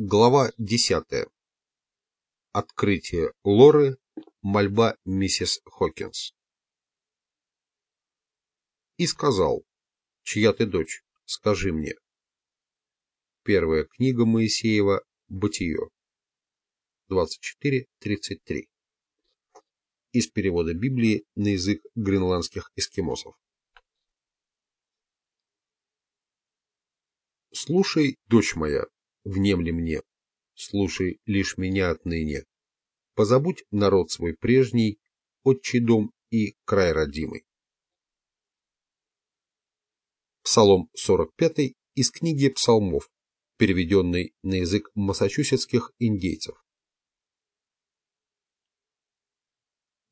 Глава десятая. Открытие Лоры. Мольба миссис Хокинс. И сказал, чья ты дочь, скажи мне. Первая книга Моисеева «Бытие». 24.33. Из перевода Библии на язык гренландских эскимосов. Слушай, дочь моя, внемли мне, слушай лишь меня отныне. Позабудь народ свой прежний, отчий дом и край родимый. Псалом 45 из книги псалмов, переведенный на язык массачусетских индейцев.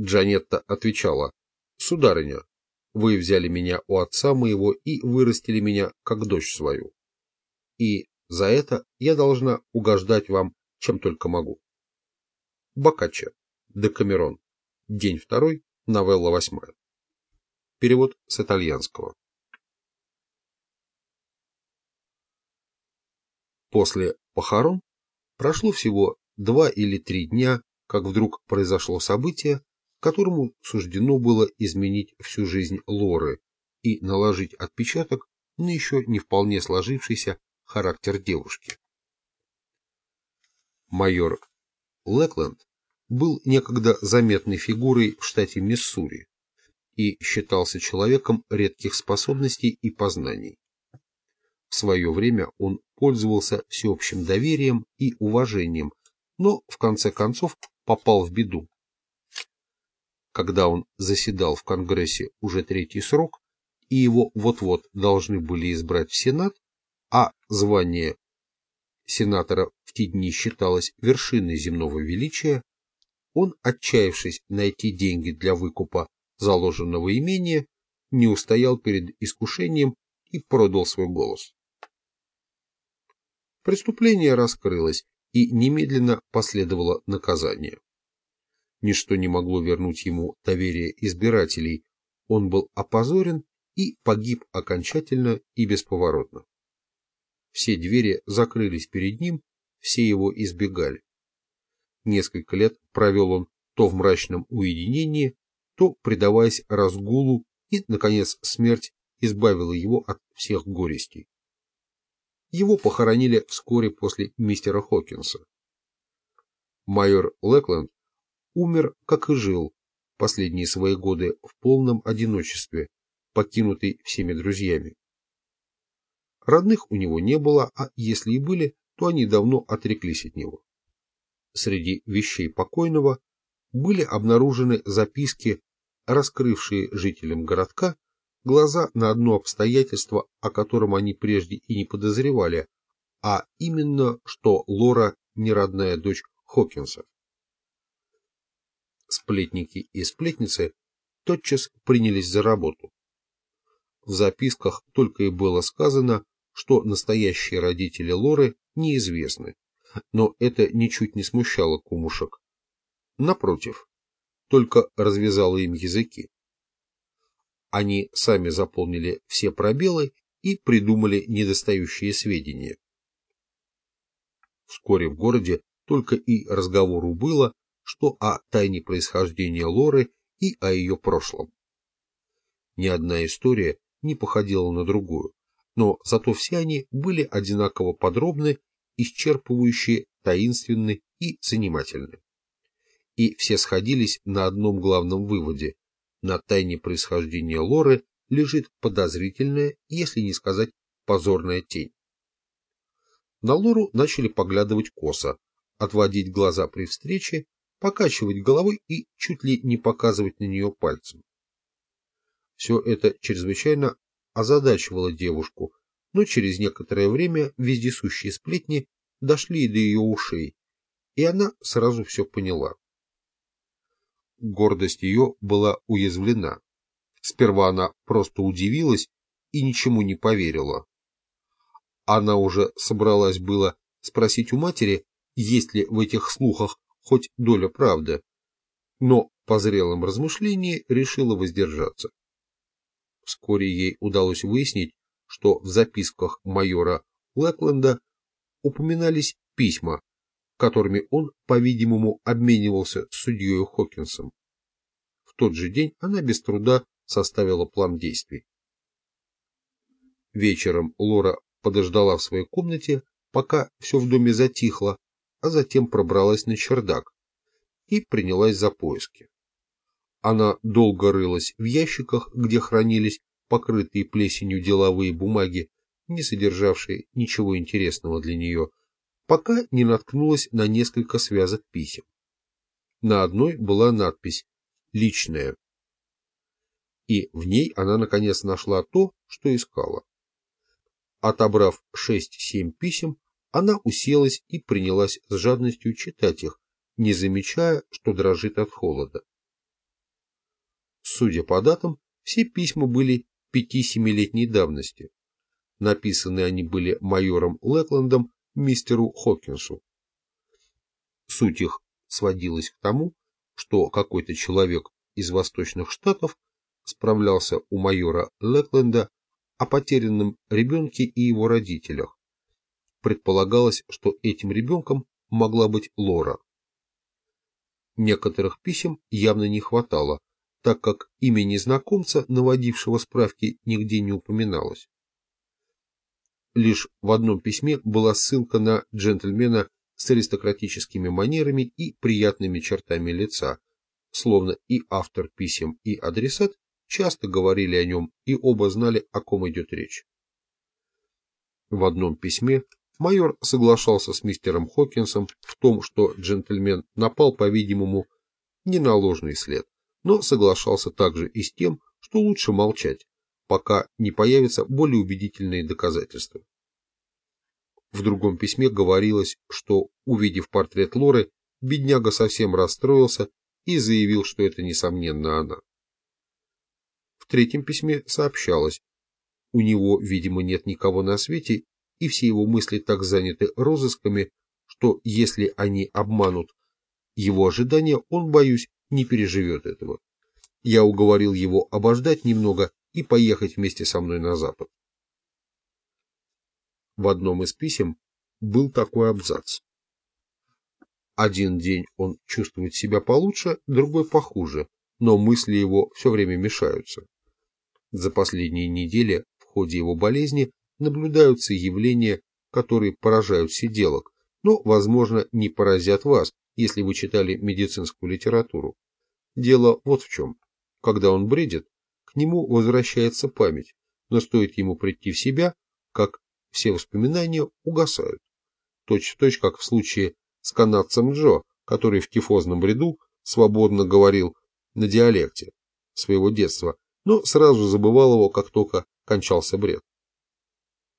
Джанетта отвечала, «Сударыня, вы взяли меня у отца моего и вырастили меня, как дочь свою. И за это я должна угождать вам, чем только могу. Бокаччо. Декамерон. День второй. Новелла восьмая. Перевод с итальянского. После похорон прошло всего два или три дня, как вдруг произошло событие, которому суждено было изменить всю жизнь Лоры и наложить отпечаток на еще не вполне сложившийся характер девушки. Майор Лэкленд был некогда заметной фигурой в штате Миссури и считался человеком редких способностей и познаний. В свое время он пользовался всеобщим доверием и уважением, но в конце концов попал в беду. Когда он заседал в Конгрессе уже третий срок, и его вот-вот должны были избрать в Сенат, а звание сенатора в те дни считалось вершиной земного величия, он, отчаявшись найти деньги для выкупа заложенного имения, не устоял перед искушением и продал свой голос. Преступление раскрылось, и немедленно последовало наказание. Ничто не могло вернуть ему доверие избирателей, он был опозорен и погиб окончательно и бесповоротно. Все двери закрылись перед ним, все его избегали. Несколько лет провел он то в мрачном уединении, то предаваясь разгулу, и, наконец, смерть избавила его от всех горестей. Его похоронили вскоре после мистера Хокинса. Майор Лэкленд умер, как и жил, последние свои годы в полном одиночестве, покинутый всеми друзьями. Родных у него не было, а если и были, то они давно отреклись от него. Среди вещей покойного были обнаружены записки, раскрывшие жителям городка глаза на одно обстоятельство, о котором они прежде и не подозревали, а именно, что Лора не родная дочь Хокинса. Сплетники и сплетницы тотчас принялись за работу. В записках только и было сказано, что настоящие родители Лоры неизвестны, но это ничуть не смущало кумушек. Напротив, только развязало им языки. Они сами заполнили все пробелы и придумали недостающие сведения. Вскоре в городе только и разговору было, что о тайне происхождения Лоры и о ее прошлом. Ни одна история не походила на другую но зато все они были одинаково подробны, исчерпывающие, таинственны и занимательны. И все сходились на одном главном выводе. На тайне происхождения Лоры лежит подозрительная, если не сказать позорная тень. На Лору начали поглядывать косо, отводить глаза при встрече, покачивать головой и чуть ли не показывать на нее пальцем. Все это чрезвычайно озадачивала девушку, но через некоторое время вездесущие сплетни дошли до ее ушей, и она сразу все поняла. Гордость ее была уязвлена. Сперва она просто удивилась и ничему не поверила. Она уже собралась было спросить у матери, есть ли в этих слухах хоть доля правды, но по зрелом размышлении решила воздержаться. Вскоре ей удалось выяснить, что в записках майора Лэкленда упоминались письма, которыми он, по-видимому, обменивался с судьей Хокинсом. В тот же день она без труда составила план действий. Вечером Лора подождала в своей комнате, пока все в доме затихло, а затем пробралась на чердак и принялась за поиски. Она долго рылась в ящиках, где хранились покрытые плесенью деловые бумаги, не содержавшие ничего интересного для нее, пока не наткнулась на несколько связок писем. На одной была надпись «Личная», и в ней она наконец нашла то, что искала. Отобрав шесть-семь писем, она уселась и принялась с жадностью читать их, не замечая, что дрожит от холода. Судя по датам, все письма были пяти-семилетней давности. Написаны они были майором Лэкландом мистеру Хокинсу. Суть их сводилась к тому, что какой-то человек из восточных штатов справлялся у майора Лэкленда о потерянном ребенке и его родителях. Предполагалось, что этим ребенком могла быть Лора. Некоторых писем явно не хватало, так как имя незнакомца, наводившего справки, нигде не упоминалось. Лишь в одном письме была ссылка на джентльмена с аристократическими манерами и приятными чертами лица, словно и автор писем, и адресат часто говорили о нем и оба знали, о ком идет речь. В одном письме майор соглашался с мистером Хокинсом в том, что джентльмен напал, по-видимому, не на ложный след, но соглашался также и с тем, что лучше молчать, пока не появятся более убедительные доказательства. В другом письме говорилось, что, увидев портрет Лоры, бедняга совсем расстроился и заявил, что это, несомненно, она. В третьем письме сообщалось, у него, видимо, нет никого на свете, и все его мысли так заняты розысками, что если они обманут его ожидания, он, боюсь, не переживет этого. Я уговорил его обождать немного и поехать вместе со мной на запад. В одном из писем был такой абзац. Один день он чувствует себя получше, другой похуже, но мысли его все время мешаются. За последние недели в ходе его болезни наблюдаются явления, которые поражают сиделок, но, возможно, не поразят вас, если вы читали медицинскую литературу. Дело вот в чем. Когда он бредит, к нему возвращается память, но стоит ему прийти в себя, как все воспоминания угасают. Точь в точь, как в случае с канадцем Джо, который в тифозном бреду свободно говорил на диалекте своего детства, но сразу забывал его, как только кончался бред.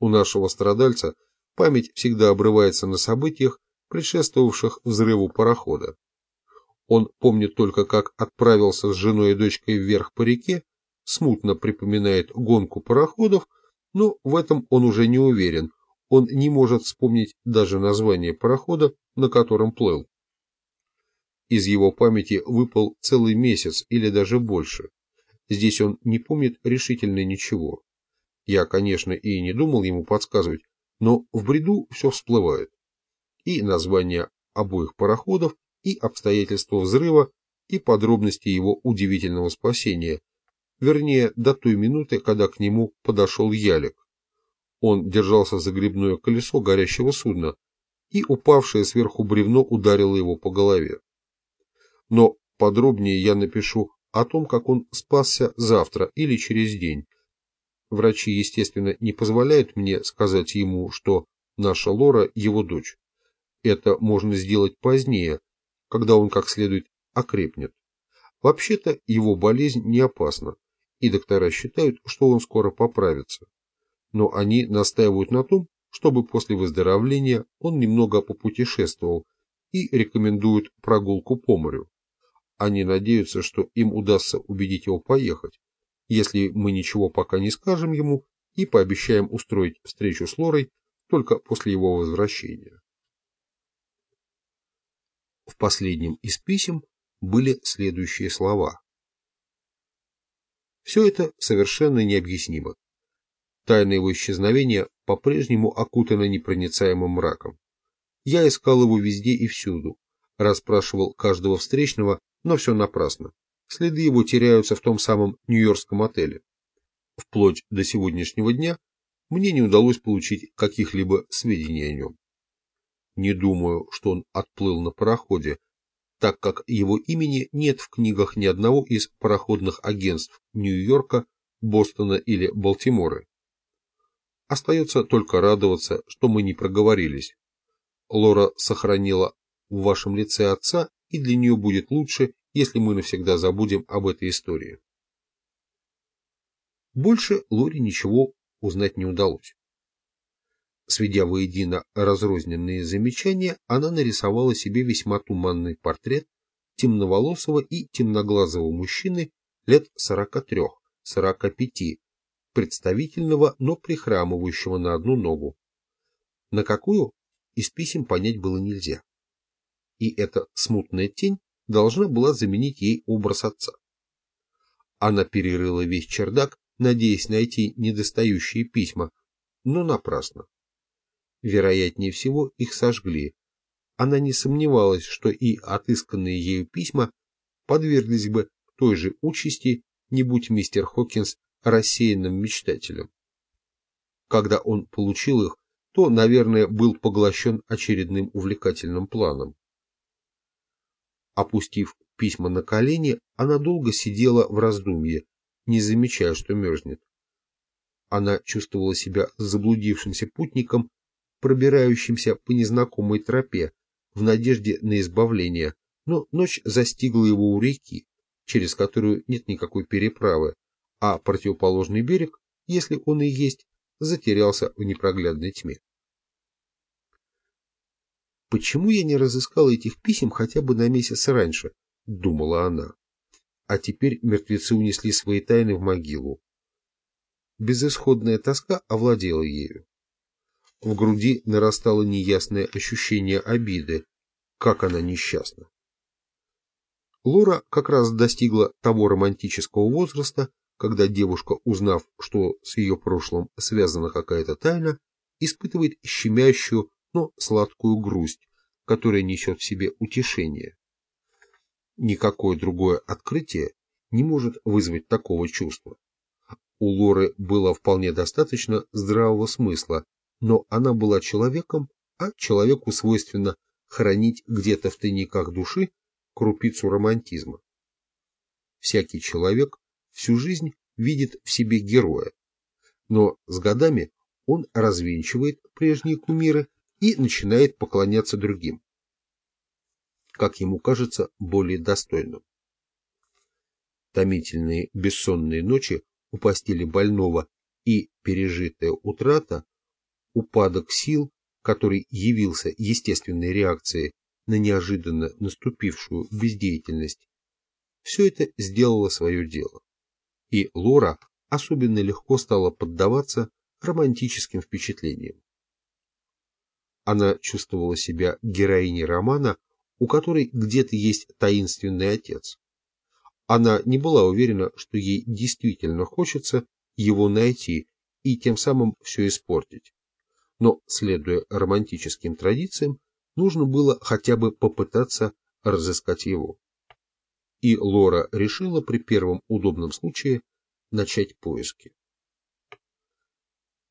У нашего страдальца память всегда обрывается на событиях, предшествовавших взрыву парохода. Он помнит только, как отправился с женой и дочкой вверх по реке, смутно припоминает гонку пароходов, но в этом он уже не уверен, он не может вспомнить даже название парохода, на котором плыл. Из его памяти выпал целый месяц или даже больше. Здесь он не помнит решительно ничего. Я, конечно, и не думал ему подсказывать, но в бреду все всплывает. И название обоих пароходов, и обстоятельства взрыва, и подробности его удивительного спасения, вернее, до той минуты, когда к нему подошел ялик. Он держался за грибное колесо горящего судна, и упавшее сверху бревно ударило его по голове. Но подробнее я напишу о том, как он спасся завтра или через день. Врачи, естественно, не позволяют мне сказать ему, что наша Лора – его дочь. Это можно сделать позднее, когда он как следует окрепнет. Вообще-то его болезнь не опасна, и доктора считают, что он скоро поправится. Но они настаивают на том, чтобы после выздоровления он немного попутешествовал и рекомендуют прогулку по морю. Они надеются, что им удастся убедить его поехать, если мы ничего пока не скажем ему и пообещаем устроить встречу с Лорой только после его возвращения. В последнем из писем были следующие слова. Все это совершенно необъяснимо. Тайна его исчезновения по-прежнему окутана непроницаемым мраком. Я искал его везде и всюду, расспрашивал каждого встречного, но все напрасно. Следы его теряются в том самом нью-йоркском отеле. Вплоть до сегодняшнего дня мне не удалось получить каких-либо сведений о нем. Не думаю, что он отплыл на пароходе, так как его имени нет в книгах ни одного из пароходных агентств Нью-Йорка, Бостона или Балтимора. Остается только радоваться, что мы не проговорились. Лора сохранила в вашем лице отца, и для нее будет лучше, если мы навсегда забудем об этой истории. Больше Лоре ничего узнать не удалось. Сведя воедино разрозненные замечания, она нарисовала себе весьма туманный портрет темноволосого и темноглазого мужчины лет 43-45, представительного, но прихрамывающего на одну ногу. На какую из писем понять было нельзя. И эта смутная тень должна была заменить ей образ отца. Она перерыла весь чердак, надеясь найти недостающие письма, но напрасно. Вероятнее всего, их сожгли. Она не сомневалась, что и отысканные ею письма подверглись бы той же участи, не будь мистер Хокинс рассеянным мечтателем. Когда он получил их, то, наверное, был поглощен очередным увлекательным планом. Опустив письма на колени, она долго сидела в раздумье, не замечая, что мерзнет. Она чувствовала себя заблудившимся путником, пробирающимся по незнакомой тропе, в надежде на избавление, но ночь застигла его у реки, через которую нет никакой переправы, а противоположный берег, если он и есть, затерялся в непроглядной тьме. «Почему я не разыскала этих писем хотя бы на месяц раньше?» — думала она. А теперь мертвецы унесли свои тайны в могилу. Безысходная тоска овладела ею. В груди нарастало неясное ощущение обиды. Как она несчастна. Лора как раз достигла того романтического возраста, когда девушка, узнав, что с ее прошлым связана какая-то тайна, испытывает щемящую, но сладкую грусть, которая несет в себе утешение. Никакое другое открытие не может вызвать такого чувства. У Лоры было вполне достаточно здравого смысла, но она была человеком, а человеку свойственно хранить где-то в тайниках души крупицу романтизма. Всякий человек всю жизнь видит в себе героя, но с годами он развенчивает прежние кумиры и начинает поклоняться другим, как ему кажется, более достойным. Томительные бессонные ночи у постели больного и пережитая утрата упадок сил, который явился естественной реакцией на неожиданно наступившую бездеятельность, все это сделало свое дело. И Лора особенно легко стала поддаваться романтическим впечатлениям. Она чувствовала себя героиней романа, у которой где-то есть таинственный отец. Она не была уверена, что ей действительно хочется его найти и тем самым все испортить но, следуя романтическим традициям, нужно было хотя бы попытаться разыскать его. И Лора решила при первом удобном случае начать поиски.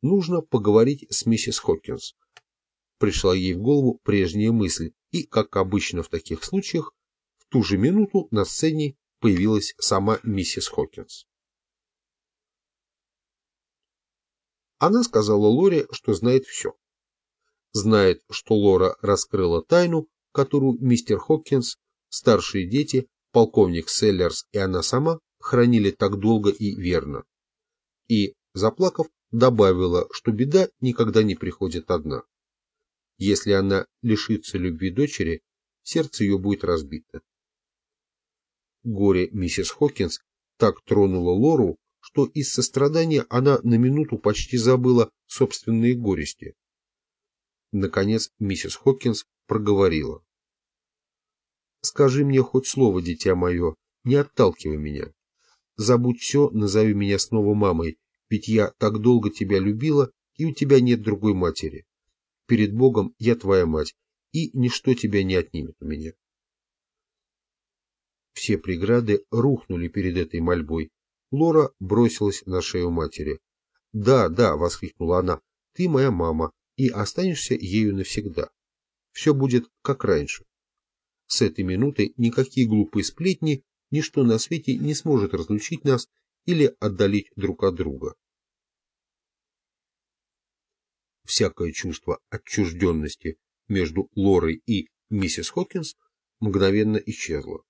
Нужно поговорить с миссис Хокинс. Пришла ей в голову прежняя мысль, и, как обычно в таких случаях, в ту же минуту на сцене появилась сама миссис Хокинс. Она сказала Лоре, что знает все. Знает, что Лора раскрыла тайну, которую мистер Хоккинс, старшие дети, полковник Селлерс и она сама хранили так долго и верно. И, заплакав, добавила, что беда никогда не приходит одна. Если она лишится любви дочери, сердце ее будет разбито. Горе миссис Хокинс так тронуло Лору, что из сострадания она на минуту почти забыла собственные горести. Наконец миссис Хокинс проговорила. «Скажи мне хоть слово, дитя мое, не отталкивай меня. Забудь все, назови меня снова мамой, ведь я так долго тебя любила, и у тебя нет другой матери. Перед Богом я твоя мать, и ничто тебя не отнимет у меня. Все преграды рухнули перед этой мольбой. Лора бросилась на шею матери. «Да, да!» — воскликнула она. «Ты моя мама, и останешься ею навсегда. Все будет как раньше. С этой минуты никакие глупые сплетни, ничто на свете не сможет разлучить нас или отдалить друг от друга. Всякое чувство отчужденности между Лорой и миссис Хокинс мгновенно исчезло.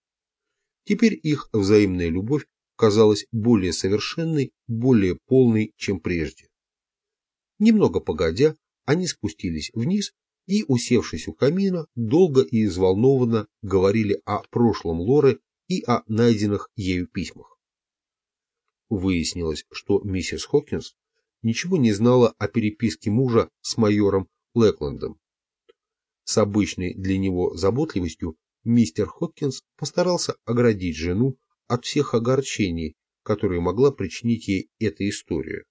Теперь их взаимная любовь казалась более совершенной, более полной, чем прежде. Немного погодя, они спустились вниз и, усевшись у камина, долго и взволнованно говорили о прошлом Лоры и о найденных ею письмах. Выяснилось, что миссис Хокинс ничего не знала о переписке мужа с майором Лэкландом. С обычной для него заботливостью мистер Хокинс постарался оградить жену от всех огорчений, которые могла причинить ей эта история.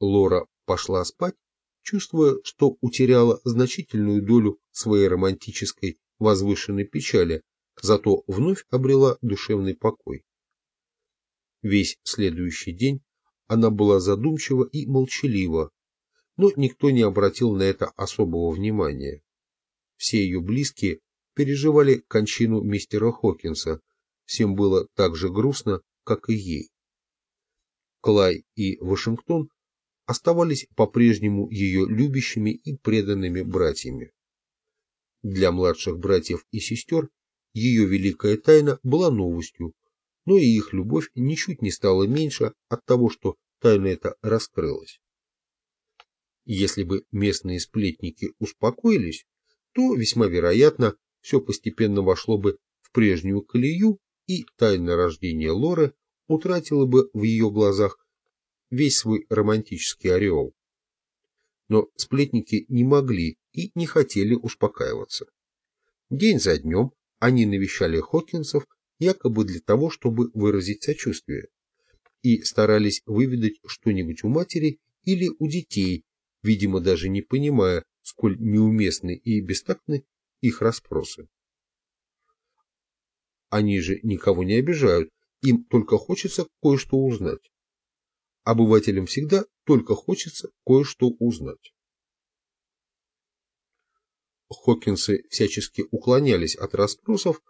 Лора пошла спать, чувствуя, что утеряла значительную долю своей романтической возвышенной печали, зато вновь обрела душевный покой. Весь следующий день она была задумчива и молчалива, но никто не обратил на это особого внимания. Все ее близкие переживали кончину мистера Хокинса, всем было так же грустно, как и ей. Клай и Вашингтон оставались по-прежнему ее любящими и преданными братьями. Для младших братьев и сестер ее великая тайна была новостью, но и их любовь ничуть не стала меньше от того, что тайна эта раскрылась. Если бы местные сплетники успокоились, то весьма вероятно все постепенно вошло бы в прежнюю колею, и тайна рождения Лоры утратила бы в ее глазах весь свой романтический ореол. Но сплетники не могли и не хотели успокаиваться. День за днем они навещали Хокинсов якобы для того, чтобы выразить сочувствие, и старались выведать что-нибудь у матери или у детей, видимо, даже не понимая, сколь неуместны и бестактны их расспросы. Они же никого не обижают, им только хочется кое-что узнать. Обывателям всегда только хочется кое-что узнать. Хокинсы всячески уклонялись от расспросов,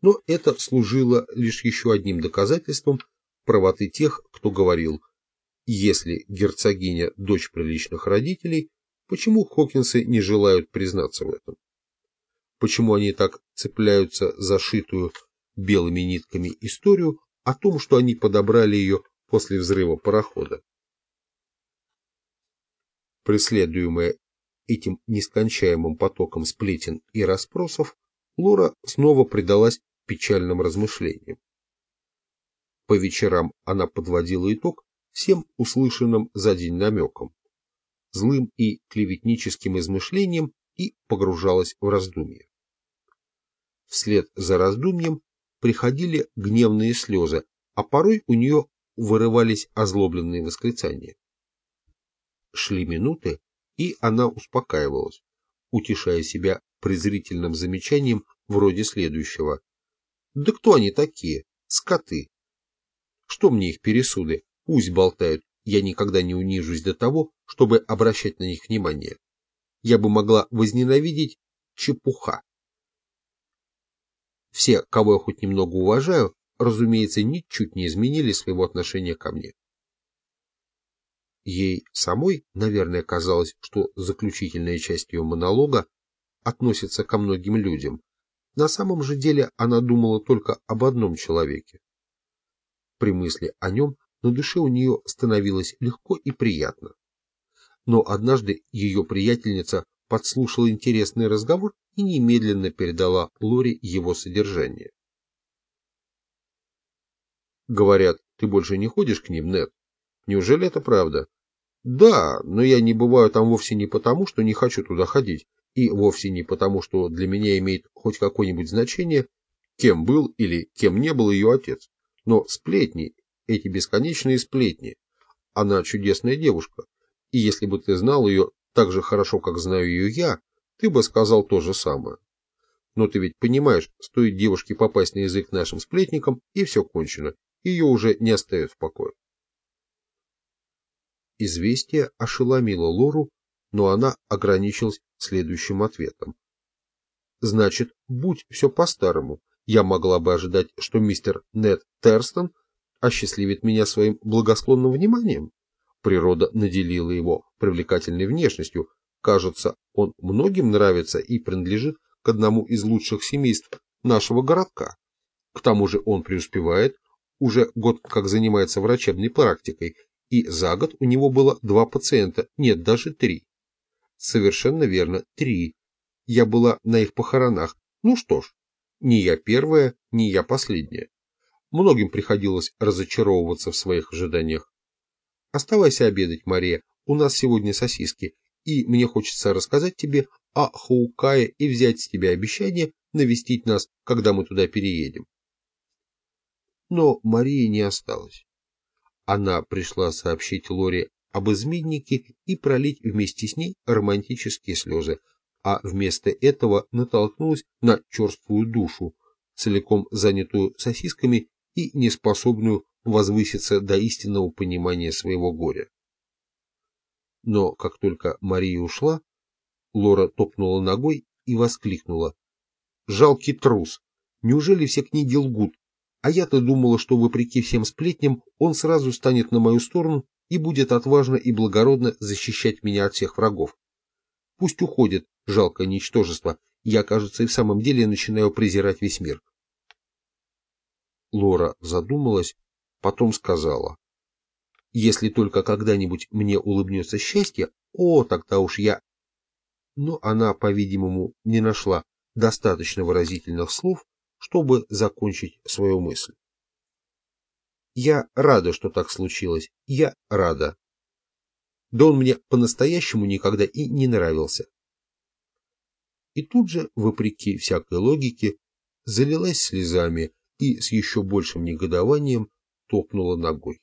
но это служило лишь еще одним доказательством правоты тех, кто говорил, если герцогиня – дочь приличных родителей, почему Хокинсы не желают признаться в этом? Почему они так цепляются за шитую белыми нитками историю о том, что они подобрали ее после взрыва парохода. Преследуемая этим нескончаемым потоком сплетен и расспросов, Лора снова предалась печальным размышлениям. По вечерам она подводила итог всем услышанным за день намекам, злым и клеветническим измышлением и погружалась в раздумье. Вслед за раздумьем приходили гневные слезы, а порой у нее вырывались озлобленные восклицания. Шли минуты, и она успокаивалась, утешая себя презрительным замечанием вроде следующего. «Да кто они такие? Скоты! Что мне их пересуды? Пусть болтают, я никогда не унижусь до того, чтобы обращать на них внимание. Я бы могла возненавидеть чепуха. Все, кого я хоть немного уважаю, разумеется, ничуть не изменили своего отношения ко мне. Ей самой, наверное, казалось, что заключительная часть ее монолога относится ко многим людям. На самом же деле она думала только об одном человеке. При мысли о нем на душе у нее становилось легко и приятно. Но однажды ее приятельница подслушала интересный разговор и немедленно передала Лоре его содержание. Говорят, ты больше не ходишь к ним, Нед? Неужели это правда? Да, но я не бываю там вовсе не потому, что не хочу туда ходить, и вовсе не потому, что для меня имеет хоть какое-нибудь значение, кем был или кем не был ее отец. Но сплетни, эти бесконечные сплетни. Она чудесная девушка, и если бы ты знал ее так же хорошо, как знаю ее я, ты бы сказал то же самое. Но ты ведь понимаешь, стоит девушке попасть на язык нашим сплетникам, и все кончено. Ее уже не оставят в покое. Известие ошеломило Лору, но она ограничилась следующим ответом. Значит, будь все по-старому, я могла бы ожидать, что мистер Нед Терстон осчастливит меня своим благосклонным вниманием. Природа наделила его привлекательной внешностью. Кажется, он многим нравится и принадлежит к одному из лучших семейств нашего городка. К тому же он преуспевает, уже год как занимается врачебной практикой, и за год у него было два пациента, нет, даже три. Совершенно верно, три. Я была на их похоронах. Ну что ж, не я первая, не я последняя. Многим приходилось разочаровываться в своих ожиданиях. Оставайся обедать, Мария, у нас сегодня сосиски, и мне хочется рассказать тебе о Хаукае и взять с тебя обещание навестить нас, когда мы туда переедем. Но Марии не осталось. Она пришла сообщить Лоре об изменнике и пролить вместе с ней романтические слезы, а вместо этого натолкнулась на черствую душу, целиком занятую сосисками и неспособную возвыситься до истинного понимания своего горя. Но как только Мария ушла, Лора топнула ногой и воскликнула. «Жалкий трус! Неужели все книги лгут? А я-то думала, что, вопреки всем сплетням, он сразу станет на мою сторону и будет отважно и благородно защищать меня от всех врагов. Пусть уходит, жалкое ничтожество, я, кажется, и в самом деле начинаю презирать весь мир. Лора задумалась, потом сказала. Если только когда-нибудь мне улыбнется счастье, о, тогда уж я... Но она, по-видимому, не нашла достаточно выразительных слов, чтобы закончить свою мысль. Я рада, что так случилось. Я рада. Да он мне по-настоящему никогда и не нравился. И тут же, вопреки всякой логике, залилась слезами и с еще большим негодованием топнула ногой.